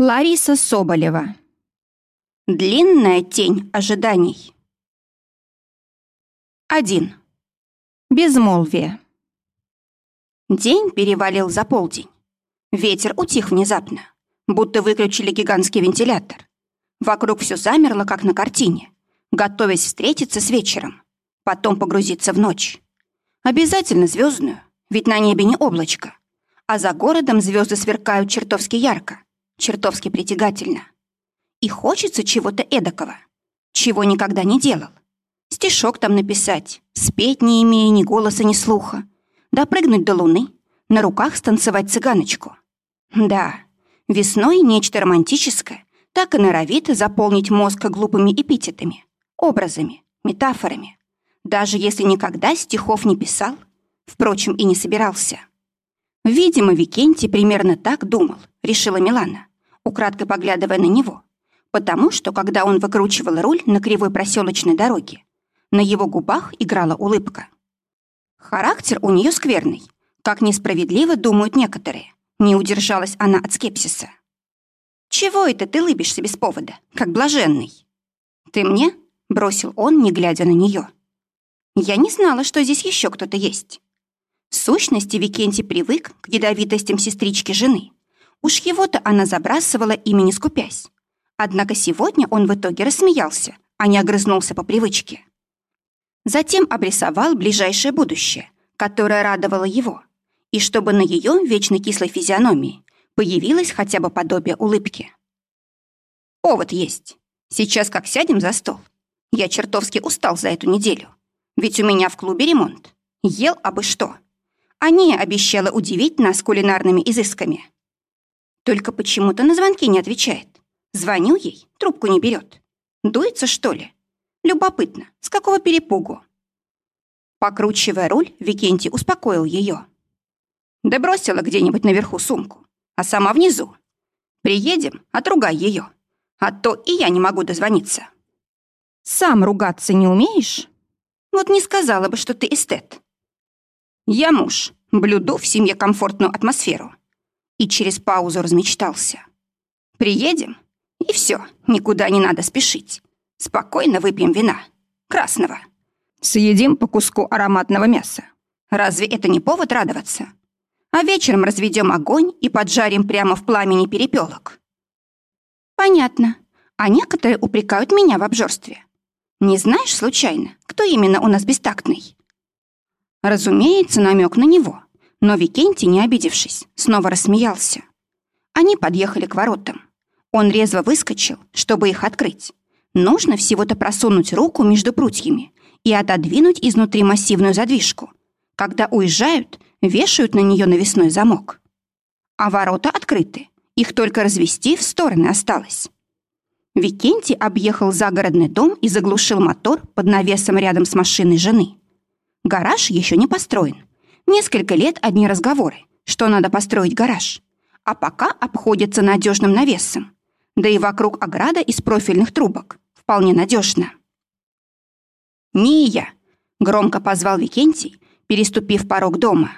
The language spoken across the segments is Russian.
Лариса Соболева. Длинная тень ожиданий. 1. Безмолвие. День перевалил за полдень. Ветер утих внезапно, будто выключили гигантский вентилятор. Вокруг все замерло, как на картине, готовясь встретиться с вечером, потом погрузиться в ночь. Обязательно звездную, ведь на небе не облачко, а за городом звезды сверкают чертовски ярко, чертовски притягательно. И хочется чего-то эдакого, чего никогда не делал. Стишок там написать, спеть, не имея ни голоса, ни слуха, допрыгнуть до луны, на руках станцевать цыганочку. Да, весной нечто романтическое так и норовит заполнить мозг глупыми эпитетами, образами, метафорами, даже если никогда стихов не писал, впрочем, и не собирался. Видимо, Викентий примерно так думал, решила Милана, украдкой поглядывая на него, потому что, когда он выкручивал руль на кривой проселочной дороге, на его губах играла улыбка. Характер у нее скверный, как несправедливо думают некоторые. Не удержалась она от скепсиса. «Чего это ты лыбишься без повода, как блаженный?» «Ты мне?» — бросил он, не глядя на нее. «Я не знала, что здесь еще кто-то есть». В сущности, Викентий привык к ядовитостям сестрички жены. Уж его-то она забрасывала ими не скупясь. Однако сегодня он в итоге рассмеялся, а не огрызнулся по привычке. Затем обрисовал ближайшее будущее, которое радовало его, и чтобы на ее вечно кислой физиономии появилось хотя бы подобие улыбки. «Повод есть. Сейчас как сядем за стол. Я чертовски устал за эту неделю. Ведь у меня в клубе ремонт. Ел абы что. Они обещала удивить нас кулинарными изысками. Только почему-то на звонки не отвечает. Звоню ей, трубку не берет. Дуется, что ли? Любопытно, с какого перепугу? Покручивая руль, Викентий успокоил ее. Да бросила где-нибудь наверху сумку, а сама внизу. Приедем, отругай ее, а то и я не могу дозвониться. Сам ругаться не умеешь? Вот не сказала бы, что ты эстет. Я муж, блюду в семье комфортную атмосферу. И через паузу размечтался. Приедем, и все, никуда не надо спешить. Спокойно выпьем вина. Красного. Съедим по куску ароматного мяса. Разве это не повод радоваться? А вечером разведем огонь и поджарим прямо в пламени перепелок. Понятно. А некоторые упрекают меня в обжорстве. Не знаешь, случайно, кто именно у нас бестактный? Разумеется, намек на него. Но Викентий, не обидевшись, снова рассмеялся. Они подъехали к воротам. Он резво выскочил, чтобы их открыть. Нужно всего-то просунуть руку между прутьями и отодвинуть изнутри массивную задвижку. Когда уезжают, вешают на нее навесной замок. А ворота открыты, их только развести в стороны осталось. Викентий объехал загородный дом и заглушил мотор под навесом рядом с машиной жены. Гараж еще не построен. Несколько лет одни разговоры, что надо построить гараж. А пока обходится надежным навесом. Да и вокруг ограда из профильных трубок. Вполне надежно. «Ния!» — громко позвал Викентий, переступив порог дома.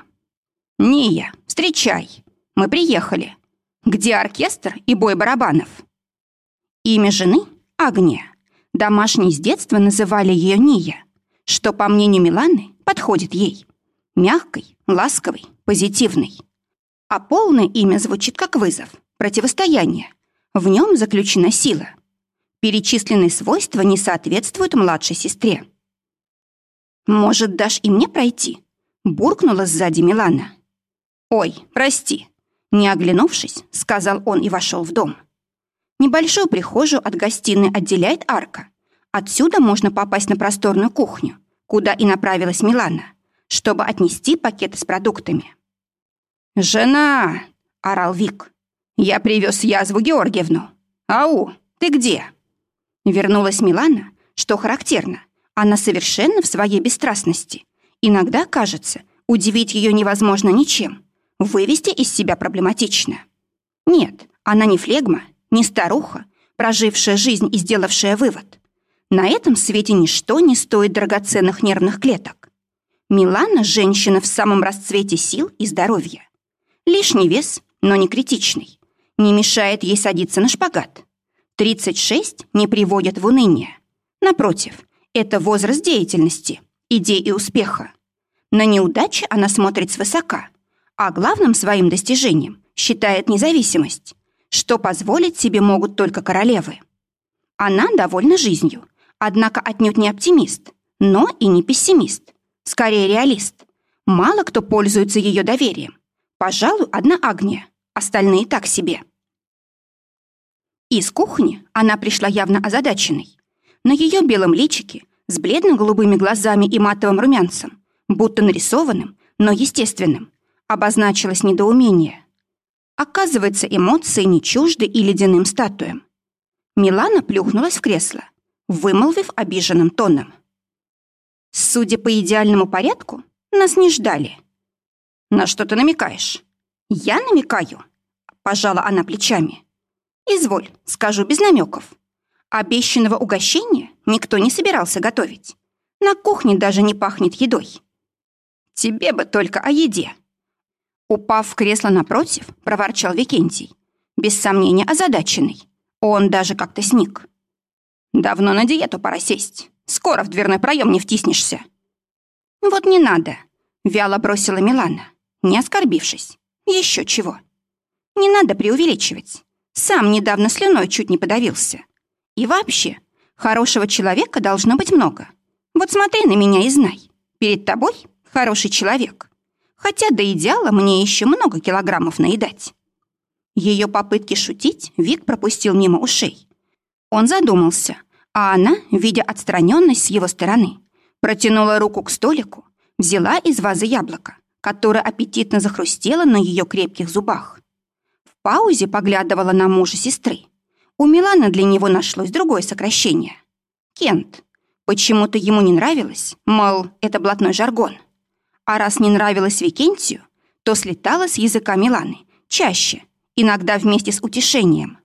«Ния, встречай! Мы приехали. Где оркестр и бой барабанов?» Имя жены — Агния. Домашние с детства называли ее Ния что, по мнению Миланы, подходит ей. Мягкой, ласковой, позитивной. А полное имя звучит как вызов, противостояние. В нем заключена сила. Перечисленные свойства не соответствуют младшей сестре. «Может, дашь и мне пройти?» — буркнула сзади Милана. «Ой, прости», — не оглянувшись, сказал он и вошел в дом. Небольшую прихожую от гостиной отделяет арка, Отсюда можно попасть на просторную кухню, куда и направилась Милана, чтобы отнести пакеты с продуктами. «Жена!» — орал Вик. «Я привез язву Георгиевну. Ау, ты где?» Вернулась Милана, что характерно. Она совершенно в своей бесстрастности. Иногда, кажется, удивить ее невозможно ничем. Вывести из себя проблематично. Нет, она не флегма, не старуха, прожившая жизнь и сделавшая вывод. На этом свете ничто не стоит драгоценных нервных клеток. Милана – женщина в самом расцвете сил и здоровья. Лишний вес, но не критичный. не мешает ей садиться на шпагат. 36 не приводит в уныние. Напротив, это возраст деятельности, идей и успеха. На неудачи она смотрит свысока, а главным своим достижением считает независимость, что позволить себе могут только королевы. Она довольна жизнью, однако отнюдь не оптимист, но и не пессимист, скорее реалист. Мало кто пользуется ее доверием. Пожалуй, одна Агния, остальные так себе. Из кухни она пришла явно озадаченной. На ее белом личике, с бледно-голубыми глазами и матовым румянцем, будто нарисованным, но естественным, обозначилось недоумение. Оказывается, эмоции не чужды и ледяным статуям. Милана плюхнулась в кресло, вымолвив обиженным тоном. «Судя по идеальному порядку, нас не ждали». «На что ты намекаешь?» «Я намекаю», — пожала она плечами. «Изволь, скажу без намеков. Обещанного угощения никто не собирался готовить. На кухне даже не пахнет едой. Тебе бы только о еде». Упав в кресло напротив, проворчал Викентий, без сомнения озадаченный. Он даже как-то сник. «Давно на диету пора сесть. Скоро в дверной проем не втиснешься». «Вот не надо», — вяло бросила Милана, не оскорбившись. Еще чего. Не надо преувеличивать. Сам недавно слюной чуть не подавился. И вообще, хорошего человека должно быть много. Вот смотри на меня и знай. Перед тобой хороший человек. Хотя до идеала мне еще много килограммов наедать. Ее попытки шутить Вик пропустил мимо ушей. Он задумался, а она, видя отстраненность с его стороны, протянула руку к столику, взяла из вазы яблоко, которое аппетитно захрустело на ее крепких зубах паузе поглядывала на мужа сестры. У Милана для него нашлось другое сокращение. Кент. Почему-то ему не нравилось, мол, это блатной жаргон. А раз не нравилось Викентию, то слетала с языка Миланы чаще, иногда вместе с утешением.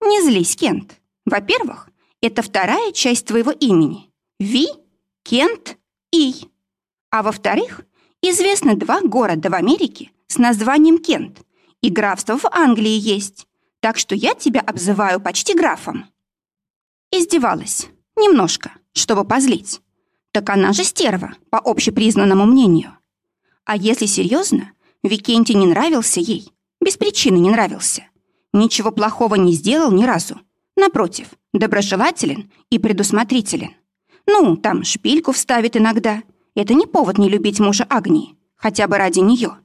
Не злись, Кент. Во-первых, это вторая часть твоего имени. Ви, Кент, И. А во-вторых, известны два города в Америке с названием Кент, и графство в Англии есть, так что я тебя обзываю почти графом». Издевалась. Немножко, чтобы позлить. Так она же стерва, по общепризнанному мнению. А если серьезно, Викентий не нравился ей, без причины не нравился. Ничего плохого не сделал ни разу. Напротив, доброжелателен и предусмотрителен. Ну, там шпильку вставит иногда. Это не повод не любить мужа Агнии, хотя бы ради нее.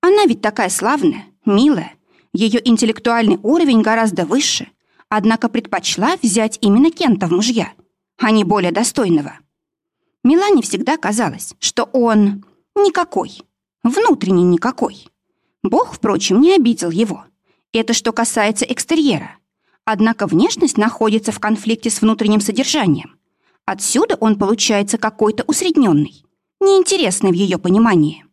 Она ведь такая славная, милая, ее интеллектуальный уровень гораздо выше, однако предпочла взять именно Кента в мужья, а не более достойного. Милане всегда казалось, что он никакой, внутренний никакой. Бог, впрочем, не обидел его. Это что касается экстерьера. Однако внешность находится в конфликте с внутренним содержанием. Отсюда он получается какой-то усредненный, неинтересный в ее понимании.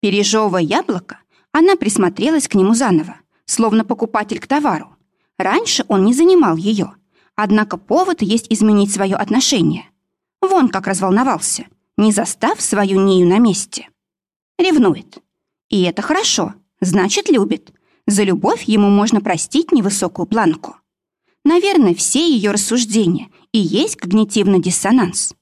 Пережевывая яблоко, она присмотрелась к нему заново, словно покупатель к товару. Раньше он не занимал ее, однако повод есть изменить свое отношение. Вон как разволновался, не застав свою Нию на месте. Ревнует. И это хорошо, значит, любит. За любовь ему можно простить невысокую планку. Наверное, все ее рассуждения и есть когнитивный диссонанс.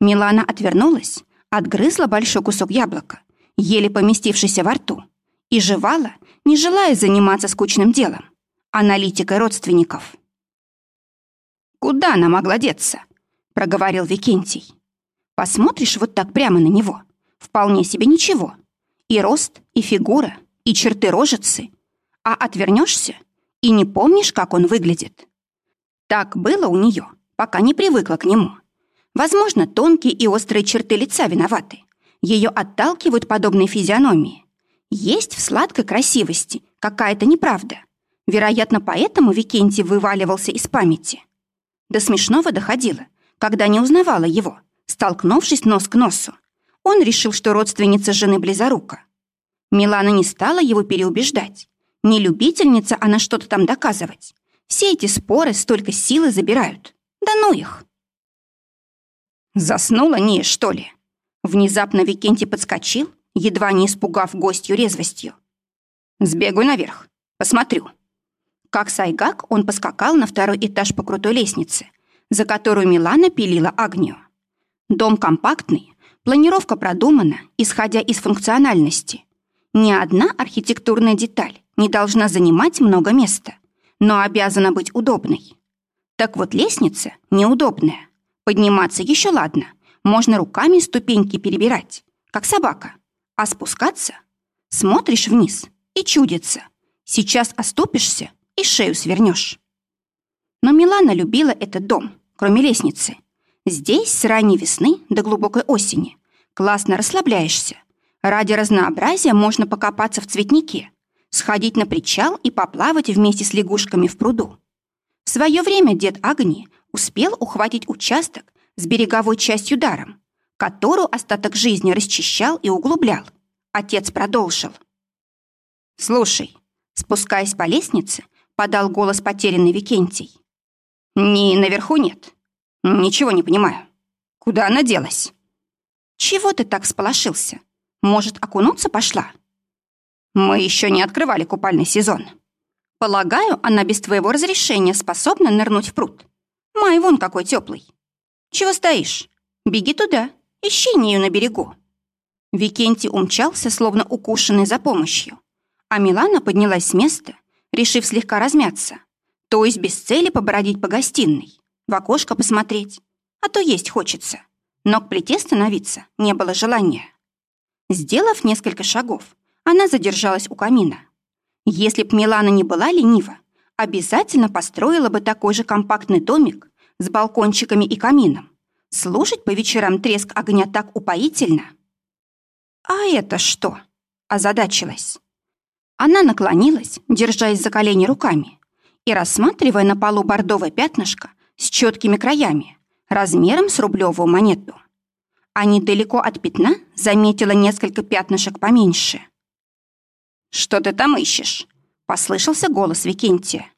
Милана отвернулась, отгрызла большой кусок яблока, еле поместившийся во рту, и жевала, не желая заниматься скучным делом, аналитикой родственников. «Куда она могла деться?» — проговорил Викентий. «Посмотришь вот так прямо на него. Вполне себе ничего. И рост, и фигура, и черты рожицы. А отвернешься и не помнишь, как он выглядит. Так было у нее, пока не привыкла к нему. Возможно, тонкие и острые черты лица виноваты. Ее отталкивают подобные физиономии. Есть в сладкой красивости какая-то неправда. Вероятно, поэтому Викентий вываливался из памяти. До смешного доходило, когда не узнавала его, столкнувшись нос к носу. Он решил, что родственница жены близорука. Милана не стала его переубеждать. Не любительница она что-то там доказывать. Все эти споры столько силы забирают. Да ну их! Заснула не, что ли? Внезапно Викентий подскочил едва не испугав гостью резвостью. «Сбегай наверх, посмотрю». Как Сайгак, он поскакал на второй этаж по крутой лестнице, за которую Милана пилила Агнию. Дом компактный, планировка продумана, исходя из функциональности. Ни одна архитектурная деталь не должна занимать много места, но обязана быть удобной. Так вот, лестница неудобная. Подниматься еще ладно, можно руками ступеньки перебирать, как собака. А спускаться? Смотришь вниз и чудится. Сейчас оступишься и шею свернешь. Но Милана любила этот дом, кроме лестницы. Здесь с ранней весны до глубокой осени классно расслабляешься. Ради разнообразия можно покопаться в цветнике, сходить на причал и поплавать вместе с лягушками в пруду. В свое время дед Агни успел ухватить участок с береговой частью даром, которую остаток жизни расчищал и углублял. Отец продолжил. «Слушай, спускаясь по лестнице, подал голос потерянный Викентий. «Ни наверху нет. Ничего не понимаю. Куда она делась?» «Чего ты так сполошился? Может, окунуться пошла?» «Мы еще не открывали купальный сезон. Полагаю, она без твоего разрешения способна нырнуть в пруд. Май вон какой теплый. Чего стоишь? Беги туда, ищи нею на берегу». Викентий умчался, словно укушенный за помощью, а Милана поднялась с места решив слегка размяться, то есть без цели побродить по гостиной, в окошко посмотреть, а то есть хочется. Но к плите становиться не было желания. Сделав несколько шагов, она задержалась у камина. Если б Милана не была ленива, обязательно построила бы такой же компактный домик с балкончиками и камином. Слушать по вечерам треск огня так упоительно. «А это что?» – озадачилась. Она наклонилась, держась за колени руками, и рассматривая на полу бордовое пятнышко с четкими краями, размером с рублевую монету. А недалеко от пятна заметила несколько пятнышек поменьше. «Что ты там ищешь?» — послышался голос Викентия.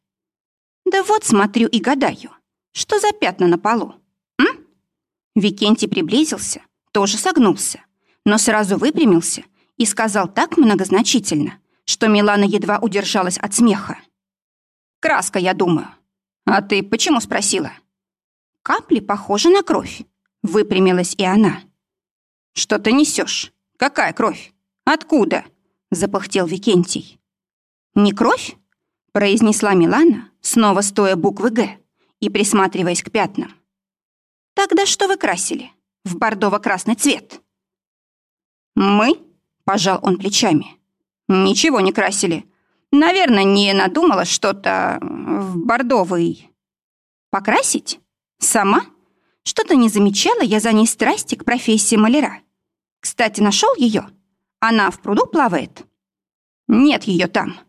«Да вот смотрю и гадаю, что за пятна на полу, м?» Викентий приблизился, тоже согнулся, но сразу выпрямился и сказал так многозначительно, что Милана едва удержалась от смеха. «Краска, я думаю. А ты почему спросила?» «Капли похожи на кровь», — выпрямилась и она. «Что ты несешь? Какая кровь? Откуда?» — запахтел Викентий. «Не кровь?» — произнесла Милана, снова стоя буквы «Г» и присматриваясь к пятнам. «Тогда что вы красили? В бордово-красный цвет?» «Мы?» — пожал он плечами. Ничего не красили. Наверное, не надумала что-то в бордовый. Покрасить? Сама? Что-то не замечала я за ней страсти к профессии маляра. Кстати, нашел ее? Она в пруду плавает? Нет ее там.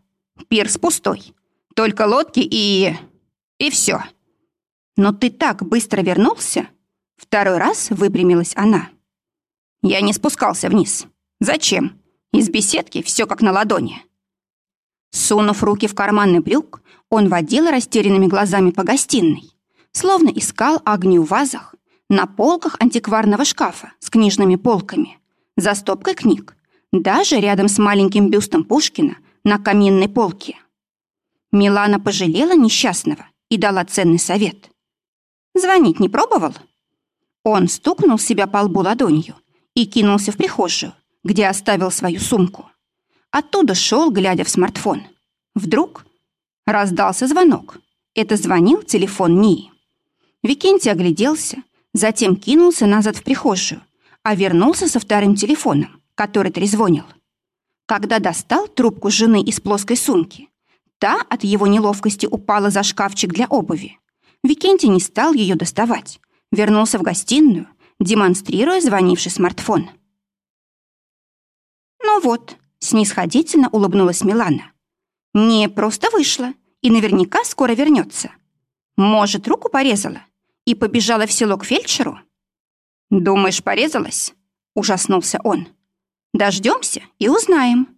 Пирс пустой. Только лодки и... и все. Но ты так быстро вернулся? Второй раз выпрямилась она. Я не спускался вниз. Зачем? Из беседки все как на ладони. Сунув руки в карманы брюк, он водил растерянными глазами по гостиной, словно искал огню в вазах, на полках антикварного шкафа с книжными полками, за стопкой книг, даже рядом с маленьким бюстом Пушкина на каминной полке. Милана пожалела несчастного и дала ценный совет. «Звонить не пробовал?» Он стукнул себя по лбу ладонью и кинулся в прихожую, где оставил свою сумку. Оттуда шел, глядя в смартфон. Вдруг раздался звонок. Это звонил телефон Нии. Викентий огляделся, затем кинулся назад в прихожую, а вернулся со вторым телефоном, который трезвонил. Когда достал трубку жены из плоской сумки, та от его неловкости упала за шкафчик для обуви. Викентий не стал ее доставать, вернулся в гостиную, демонстрируя звонивший смартфон. «Ну вот», — снисходительно улыбнулась Милана. «Не просто вышла и наверняка скоро вернется. Может, руку порезала и побежала в село к фельдшеру?» «Думаешь, порезалась?» — ужаснулся он. Дождемся и узнаем».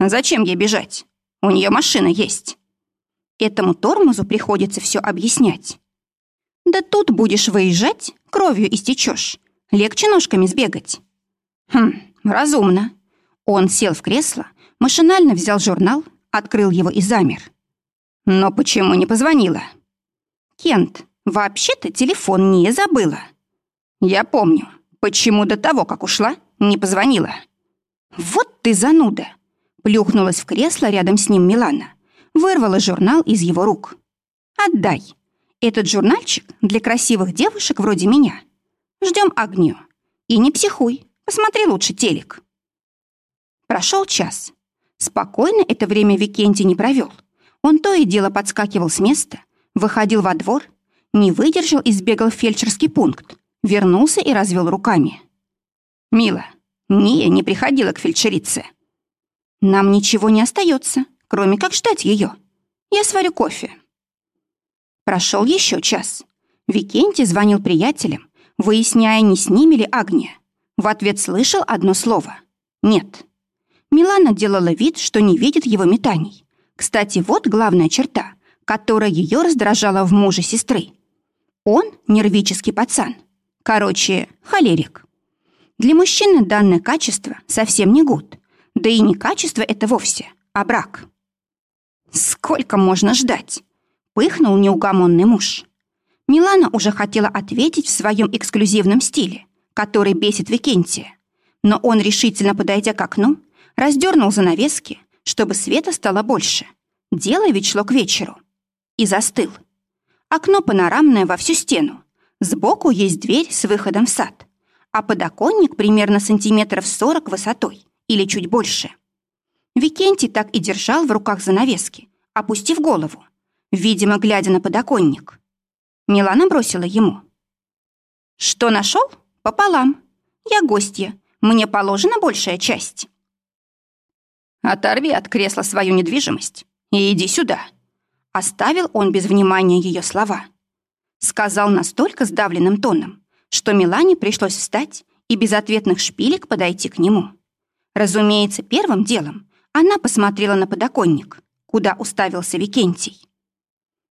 «Зачем ей бежать? У нее машина есть». Этому тормозу приходится все объяснять. «Да тут будешь выезжать, кровью истечешь. Легче ножками сбегать». «Хм, разумно», он сел в кресло, машинально взял журнал, открыл его и замер. «Но почему не позвонила?» «Кент, вообще-то телефон не забыла». «Я помню. Почему до того, как ушла, не позвонила?» «Вот ты зануда!» Плюхнулась в кресло рядом с ним Милана. Вырвала журнал из его рук. «Отдай. Этот журнальчик для красивых девушек вроде меня. Ждем огню. И не психуй. Посмотри лучше телек». Прошел час. Спокойно это время Викентий не провел. Он то и дело подскакивал с места, выходил во двор, не выдержал и сбегал в фельдшерский пункт, вернулся и развел руками. «Мила, Ния не приходила к фельдшерице». «Нам ничего не остается, кроме как ждать ее. Я сварю кофе». Прошел еще час. Викентий звонил приятелям, выясняя, не с ними ли Агния. В ответ слышал одно слово «нет». Милана делала вид, что не видит его метаний. Кстати, вот главная черта, которая ее раздражала в муже сестры. Он нервический пацан. Короче, холерик. Для мужчины данное качество совсем не гуд. Да и не качество это вовсе, а брак. «Сколько можно ждать?» — пыхнул неугомонный муж. Милана уже хотела ответить в своем эксклюзивном стиле, который бесит Викентия. Но он, решительно подойдя к окну, раздернул занавески, чтобы света стало больше. Дело ведь шло к вечеру. И застыл. Окно панорамное во всю стену. Сбоку есть дверь с выходом в сад. А подоконник примерно сантиметров сорок высотой или чуть больше. Викентий так и держал в руках занавески, опустив голову, видимо, глядя на подоконник. Милана бросила ему. «Что нашел? Пополам. Я гостья. Мне положена большая часть». «Оторви от кресла свою недвижимость и иди сюда», — оставил он без внимания ее слова. Сказал настолько сдавленным тоном, что Милане пришлось встать и без ответных шпилек подойти к нему. Разумеется, первым делом она посмотрела на подоконник, куда уставился Викентий.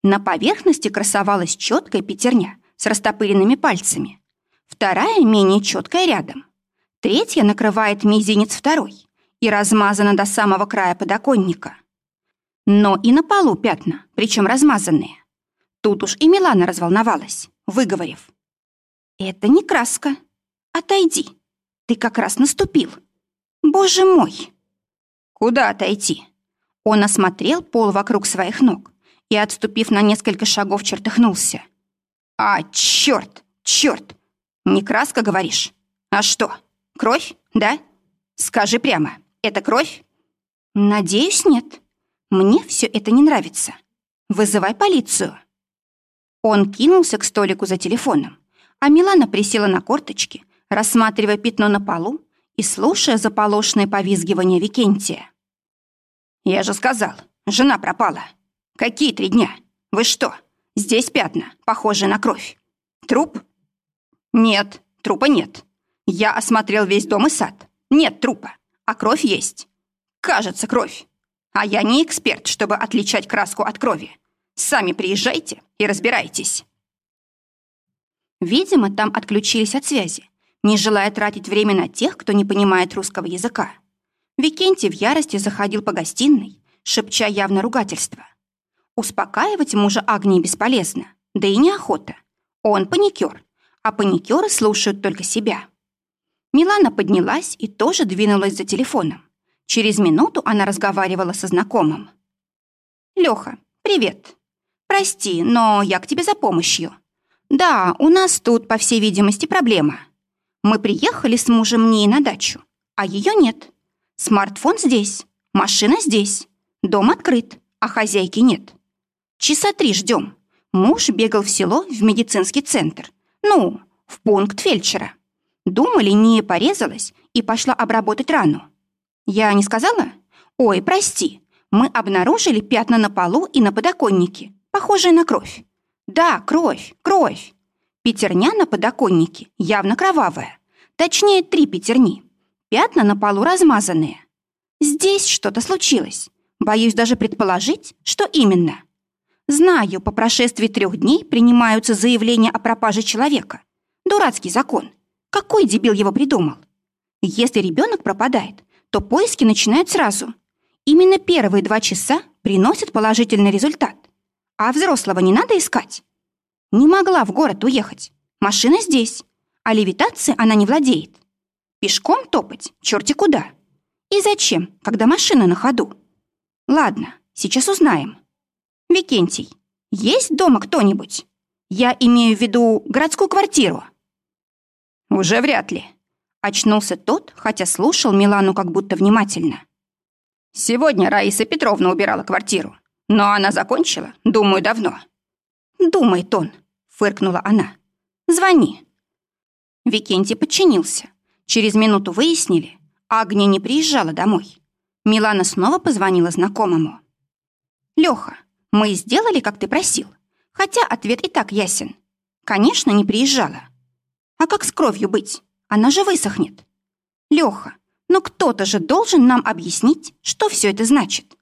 На поверхности красовалась четкая пятерня с растопыренными пальцами. Вторая менее четкая рядом. Третья накрывает мизинец второй и размазана до самого края подоконника. Но и на полу пятна, причем размазанные. Тут уж и Милана разволновалась, выговорив. «Это не краска. Отойди. Ты как раз наступил. Боже мой!» «Куда отойти?» Он осмотрел пол вокруг своих ног и, отступив на несколько шагов, чертыхнулся. «А, черт, черт! Не краска, говоришь? А что, кровь, да? Скажи прямо, это кровь?» «Надеюсь, нет. Мне все это не нравится. Вызывай полицию». Он кинулся к столику за телефоном, а Милана присела на корточки, рассматривая пятно на полу и слушая заполошное повизгивание Викентия. «Я же сказал, жена пропала. Какие три дня? Вы что, здесь пятна, похожие на кровь? Труп?» «Нет, трупа нет. Я осмотрел весь дом и сад. Нет трупа, а кровь есть. Кажется, кровь. А я не эксперт, чтобы отличать краску от крови. Сами приезжайте и разбирайтесь». Видимо, там отключились от связи, не желая тратить время на тех, кто не понимает русского языка. Викентий в ярости заходил по гостиной, шепча явно ругательство. Успокаивать мужа Агнии бесполезно, да и неохота. Он паникер, а паникеры слушают только себя. Милана поднялась и тоже двинулась за телефоном. Через минуту она разговаривала со знакомым. «Лёха, привет. Прости, но я к тебе за помощью. Да, у нас тут, по всей видимости, проблема. Мы приехали с мужем не на дачу, а ее нет. Смартфон здесь, машина здесь, дом открыт, а хозяйки нет. Часа три ждем. Муж бегал в село в медицинский центр. Ну, в пункт фельдшера. Думали, не порезалась и пошла обработать рану. Я не сказала? Ой, прости. Мы обнаружили пятна на полу и на подоконнике, похожие на кровь. Да, кровь, кровь. Пятерня на подоконнике явно кровавая. Точнее, три пятерни. Пятна на полу размазанные. Здесь что-то случилось. Боюсь даже предположить, что именно. Знаю, по прошествии трех дней принимаются заявления о пропаже человека. Дурацкий закон. Какой дебил его придумал? Если ребенок пропадает, то поиски начинают сразу. Именно первые два часа приносят положительный результат. А взрослого не надо искать. Не могла в город уехать. Машина здесь. А левитацией она не владеет. Пешком топать черти куда. И зачем, когда машина на ходу? Ладно, сейчас узнаем. Викентий, есть дома кто-нибудь? Я имею в виду городскую квартиру. Уже вряд ли. Очнулся тот, хотя слушал Милану как будто внимательно. Сегодня Раиса Петровна убирала квартиру, но она закончила, думаю, давно. Думает он, фыркнула она. Звони. Викентий подчинился. Через минуту выяснили, Агния не приезжала домой. Милана снова позвонила знакомому. «Лёха, мы сделали, как ты просил. Хотя ответ и так ясен. Конечно, не приезжала. А как с кровью быть? Она же высохнет. Лёха, но кто-то же должен нам объяснить, что все это значит.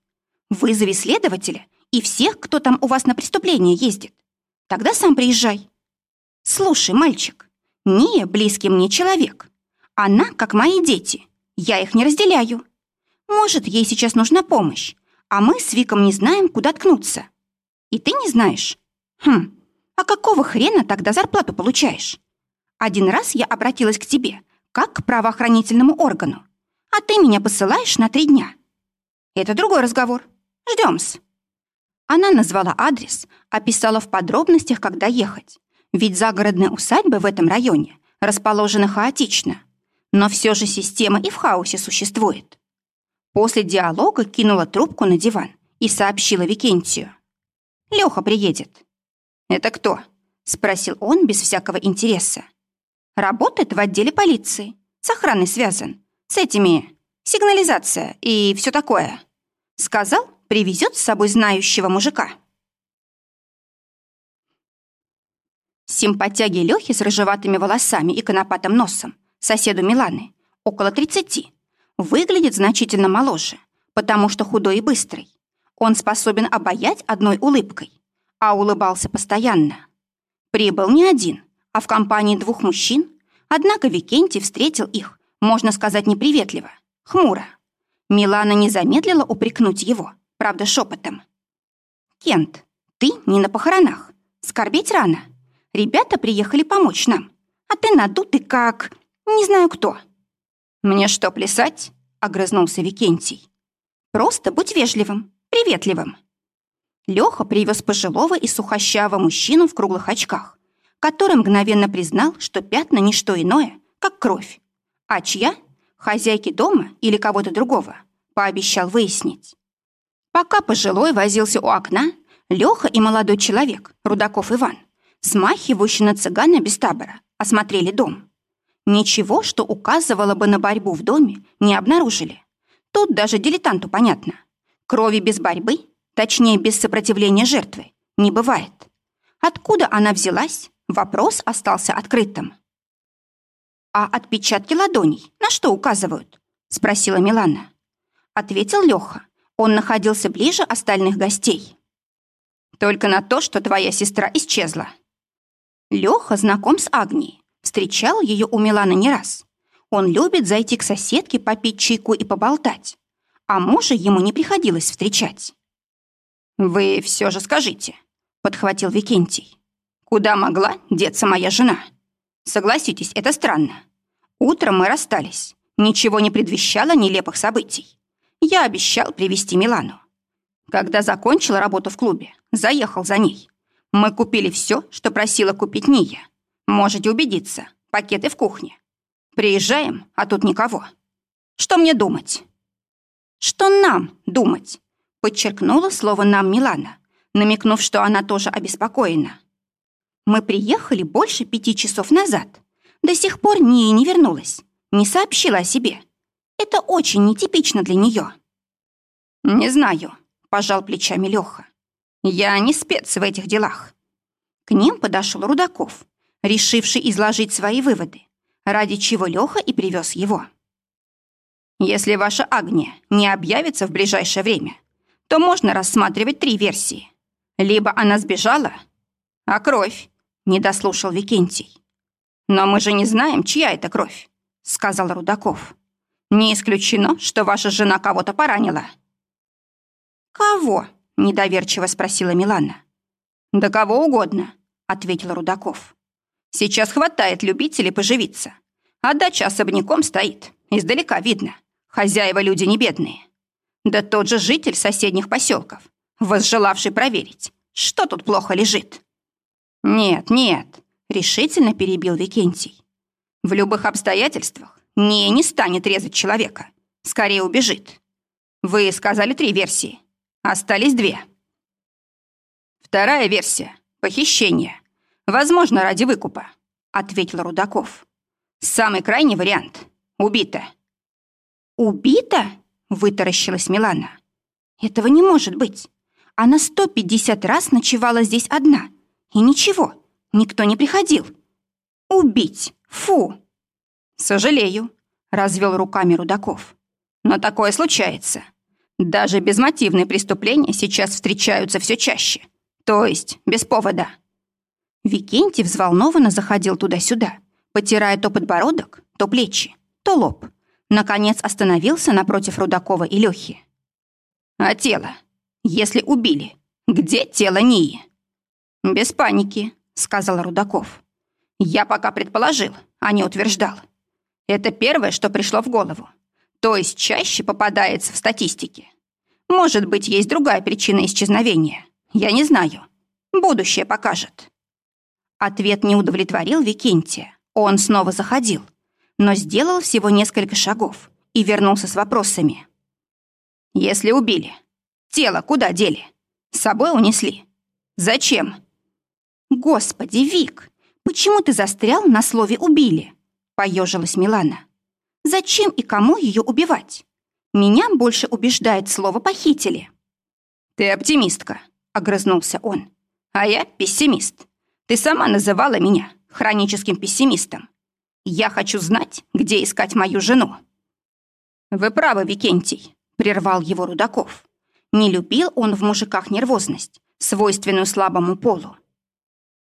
Вызови следователя и всех, кто там у вас на преступление ездит. Тогда сам приезжай. Слушай, мальчик, Ния близкий мне человек. Она, как мои дети. Я их не разделяю. Может, ей сейчас нужна помощь, а мы с Виком не знаем, куда ткнуться. И ты не знаешь? Хм, а какого хрена тогда зарплату получаешь? Один раз я обратилась к тебе, как к правоохранительному органу, а ты меня посылаешь на три дня. Это другой разговор. Ждем-с. Она назвала адрес, описала в подробностях, когда ехать. Ведь загородные усадьбы в этом районе расположены хаотично. Но все же система и в хаосе существует. После диалога кинула трубку на диван и сообщила Викентию. «Лёха приедет». «Это кто?» — спросил он без всякого интереса. «Работает в отделе полиции. С охраной связан. С этими... Сигнализация и все такое». Сказал, привезет с собой знающего мужика. Симпатяги Лёхи с рыжеватыми волосами и конопатым носом, соседу Миланы, около 30, выглядит значительно моложе, потому что худой и быстрый. Он способен обаять одной улыбкой, а улыбался постоянно. Прибыл не один, а в компании двух мужчин, однако Викентий встретил их, можно сказать, неприветливо, хмуро. Милана не замедлила упрекнуть его, правда, шепотом. «Кент, ты не на похоронах. Скорбеть рано. Ребята приехали помочь нам, а ты надутый как... не знаю кто». «Мне что, плясать?» — огрызнулся Викентий. «Просто будь вежливым, приветливым». Лёха привез пожилого и сухощавого мужчину в круглых очках, который мгновенно признал, что пятна — не что иное, как кровь. А чья? Хозяйки дома или кого-то другого? Пообещал выяснить. Пока пожилой возился у окна, Леха и молодой человек, Рудаков Иван, смахивающий на цыгана без табора, осмотрели дом. Ничего, что указывало бы на борьбу в доме, не обнаружили. Тут даже дилетанту понятно. Крови без борьбы, точнее, без сопротивления жертвы, не бывает. Откуда она взялась, вопрос остался открытым. «А отпечатки ладоней на что указывают?» — спросила Милана. Ответил Леха. Он находился ближе остальных гостей. «Только на то, что твоя сестра исчезла». Леха знаком с Агнией. Встречал ее у Миланы не раз. Он любит зайти к соседке, попить чайку и поболтать. А мужа ему не приходилось встречать. «Вы все же скажите», — подхватил Викентий. «Куда могла деться моя жена?» Согласитесь, это странно. Утром мы расстались. Ничего не предвещало нелепых событий. Я обещал привести Милану. Когда закончил работу в клубе, заехал за ней. Мы купили все, что просила купить Ния. Можете убедиться, пакеты в кухне. Приезжаем, а тут никого. Что мне думать? Что нам думать? Подчеркнула слово «нам» Милана, намекнув, что она тоже обеспокоена. Мы приехали больше пяти часов назад. До сих пор Ния не вернулась, не сообщила о себе. Это очень нетипично для нее. «Не знаю», — пожал плечами Леха. «Я не спец в этих делах». К ним подошел Рудаков, решивший изложить свои выводы, ради чего Леха и привез его. «Если ваша Агния не объявится в ближайшее время, то можно рассматривать три версии. Либо она сбежала, а кровь не дослушал Викентий. «Но мы же не знаем, чья это кровь», — сказал Рудаков. «Не исключено, что ваша жена кого-то поранила». «Кого?» — недоверчиво спросила Милана. «Да кого угодно», — ответил Рудаков. «Сейчас хватает любителей поживиться. А дача особняком стоит. Издалека видно. Хозяева люди не бедные. Да тот же житель соседних поселков, возжелавший проверить, что тут плохо лежит». «Нет, нет», — решительно перебил Викентий. «В любых обстоятельствах не, не станет резать человека. Скорее убежит. Вы сказали три версии. Остались две. Вторая версия — похищение. Возможно, ради выкупа, — ответил Рудаков. Самый крайний вариант — убита. «Убита?» — вытаращилась Милана. «Этого не может быть. Она сто пятьдесят раз ночевала здесь одна. И ничего, никто не приходил. Убить! Фу!» «Сожалею», — развел руками Рудаков. «Но такое случается. Даже безмотивные преступления сейчас встречаются все чаще. То есть без повода». Викентий взволнованно заходил туда-сюда, потирая то подбородок, то плечи, то лоб. Наконец остановился напротив Рудакова и Лёхи. «А тело? Если убили, где тело Нии?» «Без паники», — сказал Рудаков. «Я пока предположил, а не утверждал. Это первое, что пришло в голову. То есть чаще попадается в статистике. Может быть, есть другая причина исчезновения. Я не знаю. Будущее покажет. Ответ не удовлетворил Викентия. Он снова заходил, но сделал всего несколько шагов и вернулся с вопросами. «Если убили, тело куда дели? С собой унесли? Зачем?» «Господи, Вик, почему ты застрял на слове «убили»?» Поежилась Милана. «Зачем и кому ее убивать? Меня больше убеждает слово «похитили». «Ты оптимистка», — огрызнулся он. «А я пессимист. Ты сама называла меня хроническим пессимистом. Я хочу знать, где искать мою жену». «Вы правы, Викентий», — прервал его Рудаков. Не любил он в мужиках нервозность, свойственную слабому полу.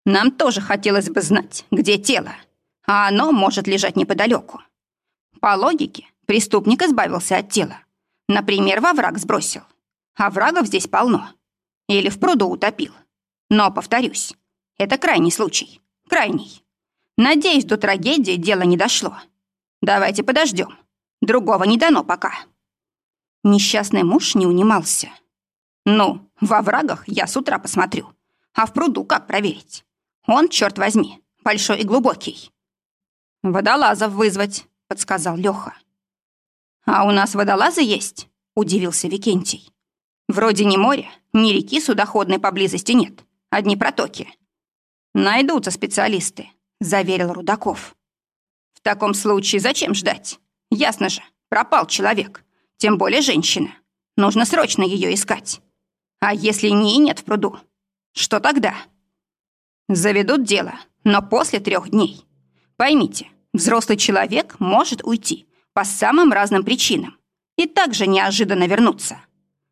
«Нам тоже хотелось бы знать, где тело», а оно может лежать неподалеку. По логике, преступник избавился от тела. Например, во враг сбросил. А врагов здесь полно. Или в пруду утопил. Но, повторюсь, это крайний случай. Крайний. Надеюсь, до трагедии дело не дошло. Давайте подождем. Другого не дано пока. Несчастный муж не унимался. Ну, во врагах я с утра посмотрю. А в пруду как проверить? Он, черт возьми, большой и глубокий. «Водолазов вызвать», — подсказал Лёха. «А у нас водолазы есть?» — удивился Викентий. «Вроде ни моря, ни реки судоходной поблизости нет, одни протоки». «Найдутся специалисты», — заверил Рудаков. «В таком случае зачем ждать? Ясно же, пропал человек, тем более женщина. Нужно срочно ее искать. А если ни нет в пруду, что тогда?» «Заведут дело, но после трех дней. Поймите, Взрослый человек может уйти по самым разным причинам и также неожиданно вернуться.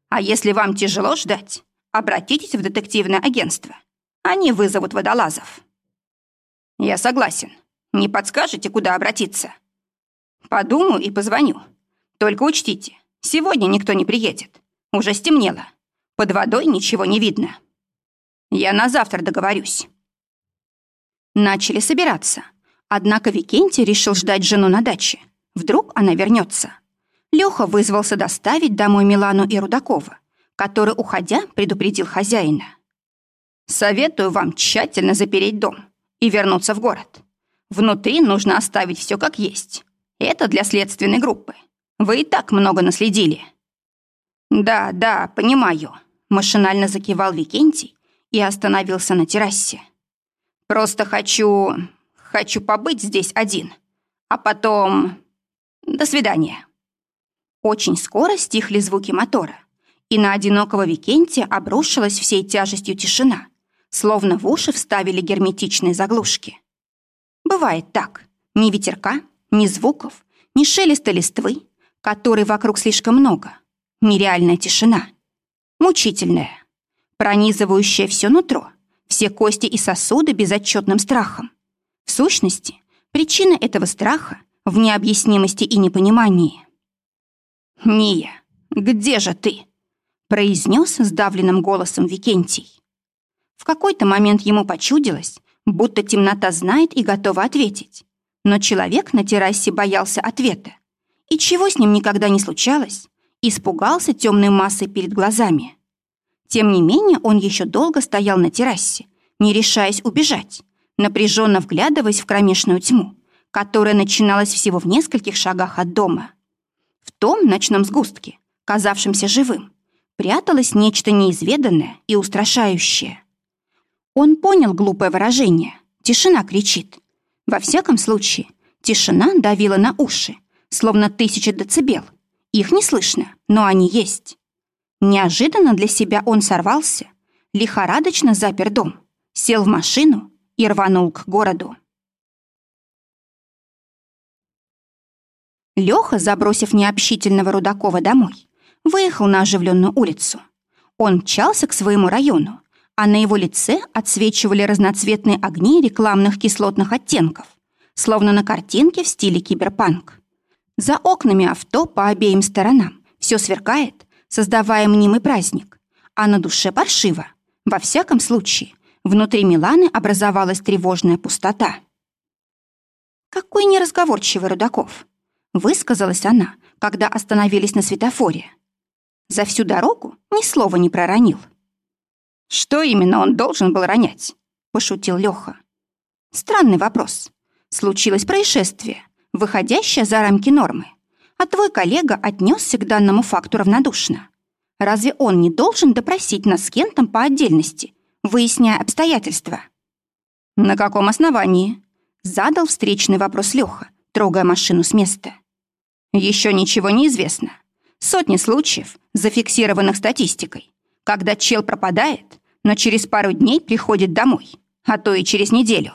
А если вам тяжело ждать, обратитесь в детективное агентство. Они вызовут водолазов. Я согласен. Не подскажете, куда обратиться? Подумаю и позвоню. Только учтите, сегодня никто не приедет. Уже стемнело. Под водой ничего не видно. Я на завтра договорюсь. Начали собираться. Однако Викентий решил ждать жену на даче. Вдруг она вернется. Леха вызвался доставить домой Милану и Рудакова, который, уходя, предупредил хозяина. «Советую вам тщательно запереть дом и вернуться в город. Внутри нужно оставить все как есть. Это для следственной группы. Вы и так много наследили». «Да, да, понимаю», — машинально закивал Викентий и остановился на террасе. «Просто хочу Хочу побыть здесь один. А потом... До свидания». Очень скоро стихли звуки мотора, и на одинокого Викентия обрушилась всей тяжестью тишина, словно в уши вставили герметичные заглушки. Бывает так. Ни ветерка, ни звуков, ни шелеста листвы, которой вокруг слишком много. Нереальная тишина. Мучительная. Пронизывающая все нутро, все кости и сосуды безотчетным страхом. В сущности, причина этого страха в необъяснимости и непонимании. «Ния, где же ты?» произнес сдавленным голосом Викентий. В какой-то момент ему почудилось, будто темнота знает и готова ответить. Но человек на террасе боялся ответа. И чего с ним никогда не случалось, испугался темной массой перед глазами. Тем не менее, он еще долго стоял на террасе, не решаясь убежать, напряженно вглядываясь в кромешную тьму, которая начиналась всего в нескольких шагах от дома. В том ночном сгустке, казавшемся живым, пряталось нечто неизведанное и устрашающее. Он понял глупое выражение. Тишина кричит. Во всяком случае, тишина давила на уши, словно тысяча децибел. Их не слышно, но они есть. Неожиданно для себя он сорвался, лихорадочно запер дом, сел в машину и рванул к городу. Леха, забросив необщительного Рудакова домой, выехал на оживленную улицу. Он мчался к своему району, а на его лице отсвечивали разноцветные огни рекламных кислотных оттенков, словно на картинке в стиле киберпанк. За окнами авто по обеим сторонам все сверкает, создавая мнимый праздник, а на душе паршиво. Во всяком случае, внутри Миланы образовалась тревожная пустота. «Какой неразговорчивый Рудаков!» — высказалась она, когда остановились на светофоре. За всю дорогу ни слова не проронил. «Что именно он должен был ронять?» — пошутил Лёха. «Странный вопрос. Случилось происшествие, выходящее за рамки нормы, а твой коллега отнесся к данному факту равнодушно. Разве он не должен допросить нас с Кентом по отдельности, выясняя обстоятельства?» «На каком основании?» — задал встречный вопрос Лёха, трогая машину с места. «Еще ничего не известно. Сотни случаев, зафиксированных статистикой, когда чел пропадает, но через пару дней приходит домой, а то и через неделю.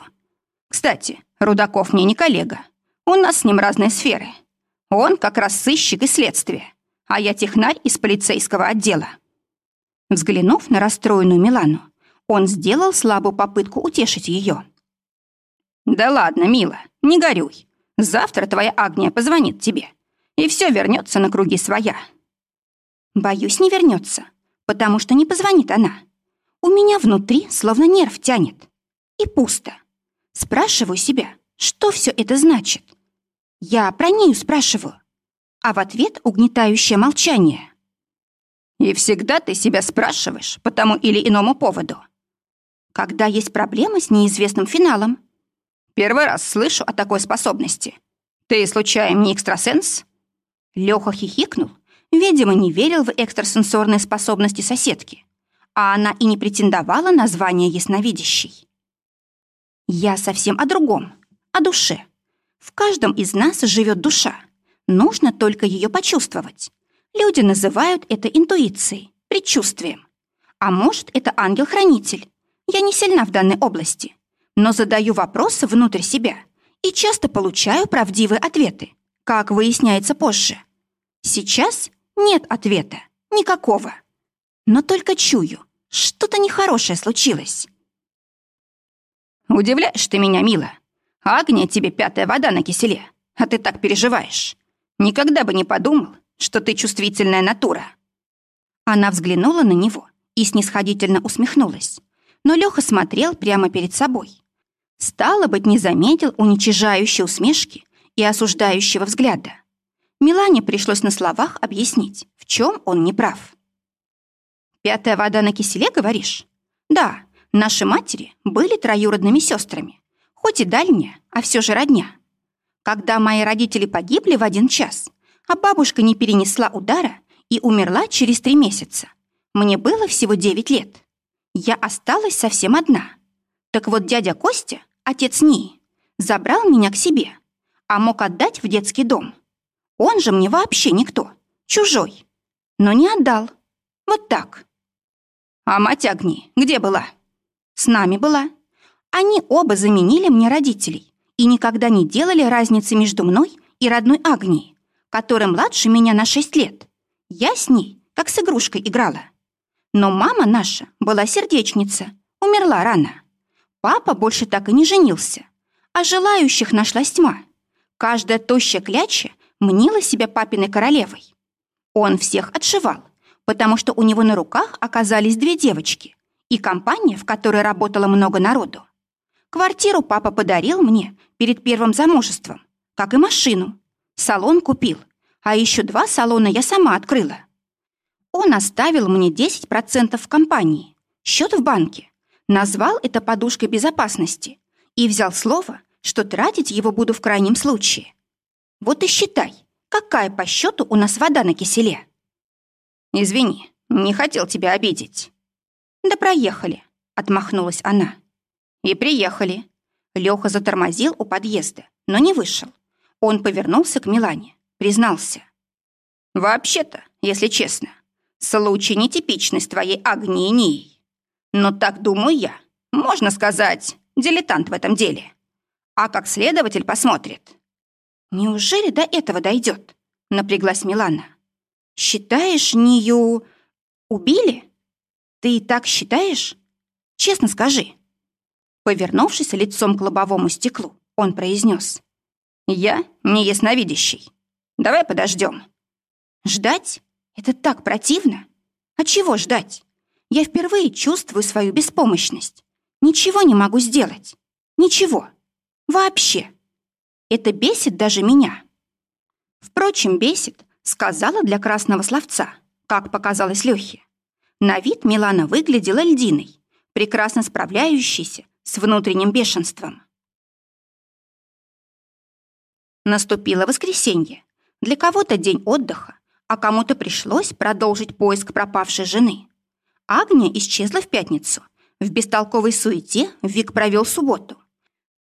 Кстати, Рудаков мне не коллега. У нас с ним разные сферы. Он как раз сыщик и следствие, а я технарь из полицейского отдела. Взглянув на расстроенную Милану, он сделал слабую попытку утешить ее. «Да ладно, мила, не горюй. Завтра твоя Агния позвонит тебе, и все вернется на круги своя». «Боюсь, не вернется, потому что не позвонит она. У меня внутри словно нерв тянет. И пусто. Спрашиваю себя, что все это значит? Я про нею спрашиваю. А в ответ угнетающее молчание. И всегда ты себя спрашиваешь по тому или иному поводу. Когда есть проблемы с неизвестным финалом. Первый раз слышу о такой способности. Ты, случайно, не экстрасенс? Лёха хихикнул, видимо, не верил в экстрасенсорные способности соседки а она и не претендовала на звание ясновидящей. Я совсем о другом, о душе. В каждом из нас живет душа. Нужно только ее почувствовать. Люди называют это интуицией, предчувствием. А может, это ангел-хранитель. Я не сильна в данной области, но задаю вопросы внутрь себя и часто получаю правдивые ответы, как выясняется позже. Сейчас нет ответа, никакого. Но только чую, что-то нехорошее случилось. Удивляешь ты меня, мила. Агния тебе пятая вода на киселе, а ты так переживаешь. Никогда бы не подумал, что ты чувствительная натура. Она взглянула на него и снисходительно усмехнулась. Но Леха смотрел прямо перед собой. Стало быть, не заметил уничижающей усмешки и осуждающего взгляда. Милане пришлось на словах объяснить, в чем он не прав. Пятая вода на киселе, говоришь? Да, наши матери были троюродными сестрами. Хоть и дальняя, а все же родня. Когда мои родители погибли в один час, а бабушка не перенесла удара и умерла через три месяца, мне было всего девять лет. Я осталась совсем одна. Так вот дядя Костя, отец Нии, забрал меня к себе, а мог отдать в детский дом. Он же мне вообще никто, чужой. Но не отдал. Вот так. А мать огни где была? С нами была. Они оба заменили мне родителей и никогда не делали разницы между мной и родной Агнией, которая младше меня на шесть лет. Я с ней, как с игрушкой, играла. Но мама наша была сердечница, умерла рано. Папа больше так и не женился, а желающих нашлась тьма. Каждая тощая кляча мнила себя папиной королевой. Он всех отшивал, потому что у него на руках оказались две девочки и компания, в которой работало много народу. Квартиру папа подарил мне перед первым замужеством, как и машину. Салон купил, а еще два салона я сама открыла. Он оставил мне 10% в компании, счет в банке, назвал это подушкой безопасности и взял слово, что тратить его буду в крайнем случае. Вот и считай, какая по счету у нас вода на киселе. Извини, не хотел тебя обидеть. Да проехали, отмахнулась она. И приехали. Леха затормозил у подъезда, но не вышел. Он повернулся к Милане, признался. «Вообще-то, если честно, случай нетипичный с твоей Агнией. Но так думаю я, можно сказать, дилетант в этом деле. А как следователь посмотрит?» «Неужели до этого дойдет?» — напряглась Милана. «Считаешь, Нию убили? Ты и так считаешь? Честно скажи». Повернувшись лицом к лобовому стеклу, он произнес. «Я не ясновидящий. Давай подождем». «Ждать? Это так противно. А чего ждать? Я впервые чувствую свою беспомощность. Ничего не могу сделать. Ничего. Вообще. Это бесит даже меня. Впрочем, бесит, сказала для красного словца, как показалось Лёхе. На вид Милана выглядела льдиной, прекрасно справляющейся с внутренним бешенством. Наступило воскресенье. Для кого-то день отдыха, а кому-то пришлось продолжить поиск пропавшей жены. Агния исчезла в пятницу. В бестолковой суете Вик провел субботу.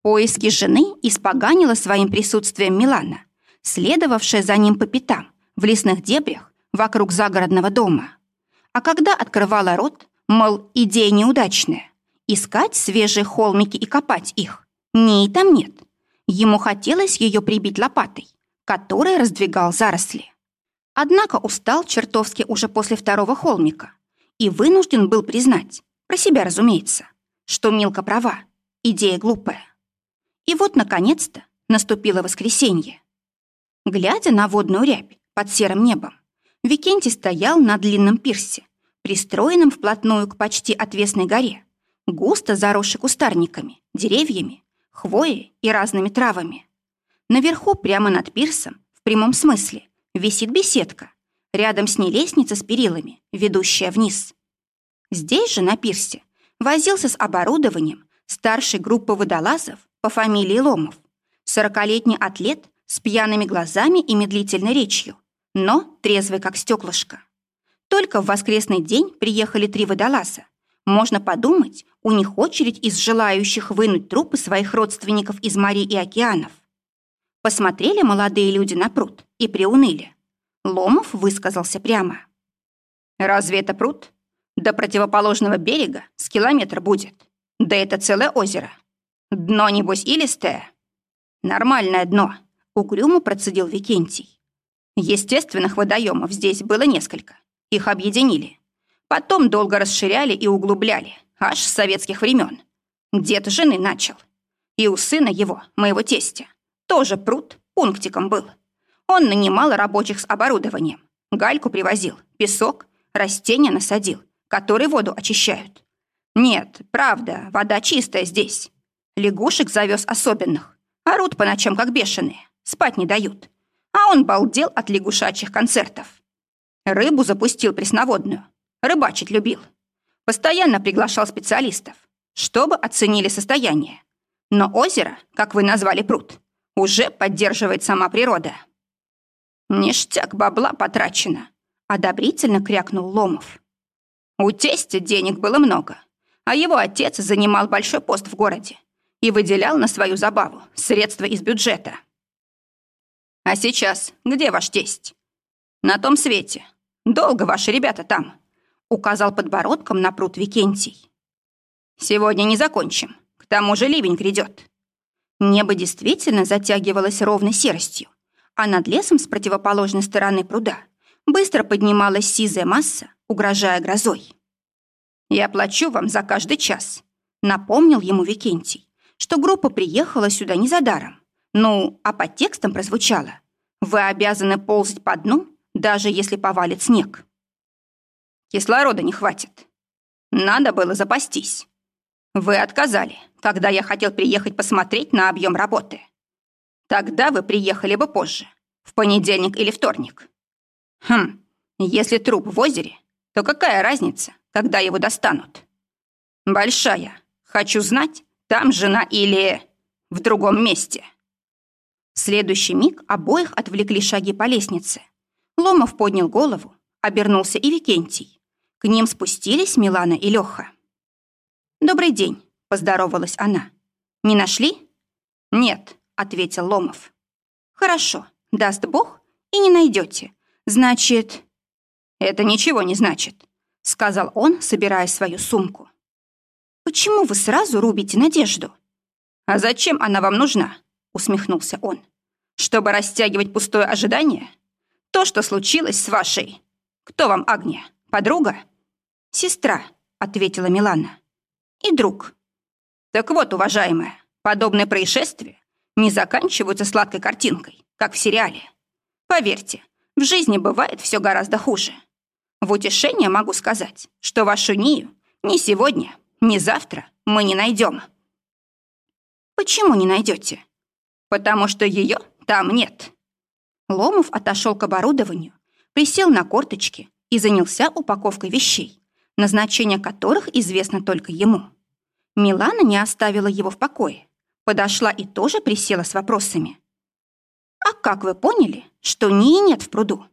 Поиски жены испоганила своим присутствием Милана, следовавшая за ним по пятам в лесных дебрях вокруг загородного дома. А когда открывала рот, мол, идея неудачная, искать свежие холмики и копать их, ней там нет. Ему хотелось ее прибить лопатой, которой раздвигал заросли. Однако устал чертовски уже после второго холмика и вынужден был признать, про себя разумеется, что Милка права, идея глупая. И вот, наконец-то, наступило воскресенье. Глядя на водную рябь под серым небом, Викентий стоял на длинном пирсе, пристроенном вплотную к почти отвесной горе, густо заросшей кустарниками, деревьями, хвоей и разными травами. Наверху, прямо над пирсом, в прямом смысле, висит беседка. Рядом с ней лестница с перилами, ведущая вниз. Здесь же, на пирсе, возился с оборудованием старшей группы водолазов по фамилии Ломов. Сорокалетний атлет с пьяными глазами и медлительной речью, но трезвый как стеклышко. Только в воскресный день приехали три водолаза. Можно подумать, у них очередь из желающих вынуть трупы своих родственников из морей и океанов. Посмотрели молодые люди на пруд и приуныли. Ломов высказался прямо. «Разве это пруд? До противоположного берега с километр будет. Да это целое озеро. Дно, небось, илистое? Нормальное дно, угрюмо процедил Викентий. Естественных водоемов здесь было несколько. Их объединили. Потом долго расширяли и углубляли, аж с советских времен. Дед жены начал. И у сына его, моего тестя, тоже пруд пунктиком был. Он нанимал рабочих с оборудованием. Гальку привозил, песок, растения насадил, которые воду очищают. Нет, правда, вода чистая здесь. Лягушек завез особенных. Орут по ночам, как бешеные. Спать не дают. А он балдел от лягушачьих концертов. Рыбу запустил пресноводную. Рыбачить любил. Постоянно приглашал специалистов, чтобы оценили состояние. Но озеро, как вы назвали пруд, уже поддерживает сама природа. «Ништяк бабла потрачено», — одобрительно крякнул Ломов. У тестя денег было много, а его отец занимал большой пост в городе и выделял на свою забаву средства из бюджета. А сейчас где ваш тесть? На том свете. Долго ваши ребята там, указал подбородком на пруд Викентий. Сегодня не закончим. К тому же ливень грядет. Небо действительно затягивалось ровной серостью, а над лесом с противоположной стороны пруда быстро поднималась сизая масса, угрожая грозой. «Я плачу вам за каждый час», — напомнил ему Викентий что группа приехала сюда не за даром. Ну, а под текстом прозвучало «Вы обязаны ползать по дну, даже если повалит снег». Кислорода не хватит. Надо было запастись. Вы отказали, когда я хотел приехать посмотреть на объем работы. Тогда вы приехали бы позже, в понедельник или вторник. Хм, если труп в озере, то какая разница, когда его достанут? Большая. Хочу знать, там жена или в другом месте. В следующий миг обоих отвлекли шаги по лестнице. Ломов поднял голову, обернулся и Викентий. К ним спустились Милана и Лёха. «Добрый день», — поздоровалась она. «Не нашли?» «Нет», — ответил Ломов. «Хорошо, даст Бог, и не найдете. Значит...» «Это ничего не значит», — сказал он, собирая свою сумку. «Почему вы сразу рубите надежду?» «А зачем она вам нужна?» — усмехнулся он. «Чтобы растягивать пустое ожидание? То, что случилось с вашей... Кто вам Агния? Подруга?» «Сестра», — ответила Милана. «И друг». «Так вот, уважаемая, подобные происшествия не заканчиваются сладкой картинкой, как в сериале. Поверьте, в жизни бывает все гораздо хуже. В утешение могу сказать, что вашу Нию ни сегодня, ни завтра мы не найдем. Почему не найдете? Потому что ее там нет. Ломов отошел к оборудованию, присел на корточки и занялся упаковкой вещей, назначение которых известно только ему. Милана не оставила его в покое, подошла и тоже присела с вопросами. «А как вы поняли, что Нии нет в пруду?»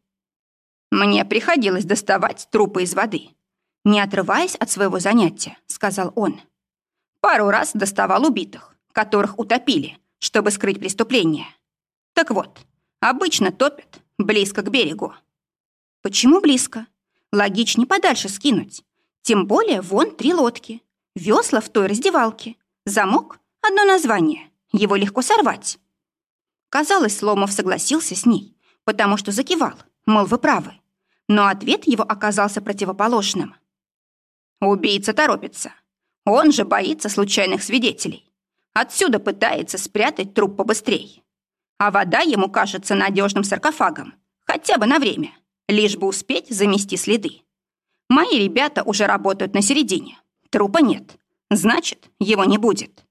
«Мне приходилось доставать трупы из воды», не отрываясь от своего занятия, сказал он. «Пару раз доставал убитых, которых утопили, чтобы скрыть преступление. Так вот, обычно топят близко к берегу». «Почему близко? Логичнее подальше скинуть. Тем более вон три лодки, весла в той раздевалке, замок — одно название, его легко сорвать». Казалось, Сломов согласился с ней, потому что закивал, мол, вы правы. Но ответ его оказался противоположным. Убийца торопится. Он же боится случайных свидетелей. Отсюда пытается спрятать труп побыстрее. А вода ему кажется надежным саркофагом, хотя бы на время, лишь бы успеть замести следы. Мои ребята уже работают на середине. Трупа нет. Значит, его не будет.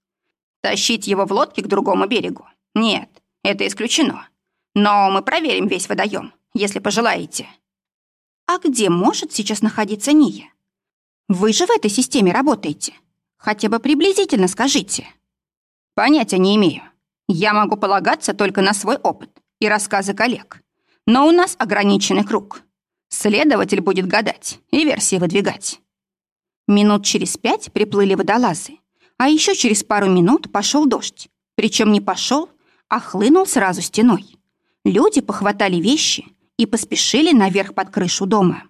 Тащить его в лодке к другому берегу? Нет, это исключено. Но мы проверим весь водоем, если пожелаете. А где может сейчас находиться Ния? Вы же в этой системе работаете. Хотя бы приблизительно скажите. Понятия не имею. Я могу полагаться только на свой опыт и рассказы коллег. Но у нас ограниченный круг. Следователь будет гадать и версии выдвигать. Минут через пять приплыли водолазы, а еще через пару минут пошел дождь. Причем не пошел, а хлынул сразу стеной. Люди похватали вещи и поспешили наверх под крышу дома.